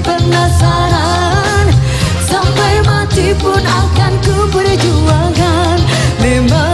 penasaran. Sampai mati pun akan ku perjuangkan, Memang